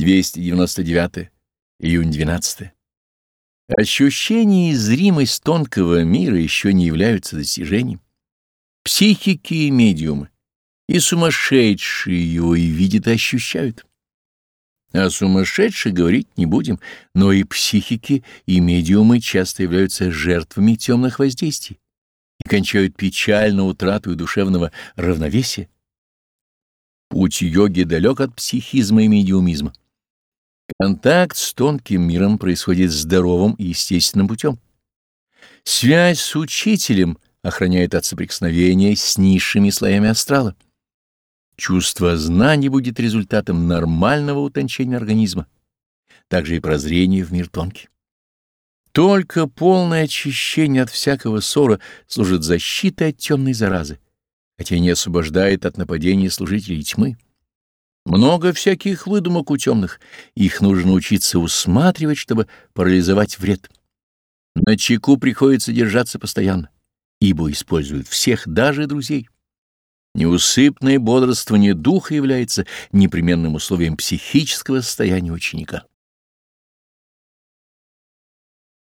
299. Июнь 12. Ощущение и зримость тонкого мира еще не являются достижением. Психики и медиумы, и сумасшедшие его и видят, и ощущают. О сумасшедших говорить не будем, но и психики, и медиумы часто являются жертвами темных воздействий и кончают печально утрату душевного равновесия. Путь йоги далек от психизма и медиумизма. Контакт с тонким миром происходит здоровым и естественным путем. Связь с учителем охраняет от соприкосновения с низшими слоями астрала. Чувство знаний будет результатом нормального утончения организма, также и прозрение в мир тонкий. Только полное очищение от всякого ссора служит защитой от темной заразы, хотя не освобождает от нападения служителей тьмы. Много всяких выдумок у темных, их нужно учиться усматривать, чтобы парализовать вред. На чеку приходится держаться постоянно, ибо используют всех, даже друзей. Неусыпное бодрствование духа является непременным условием психического состояния ученика.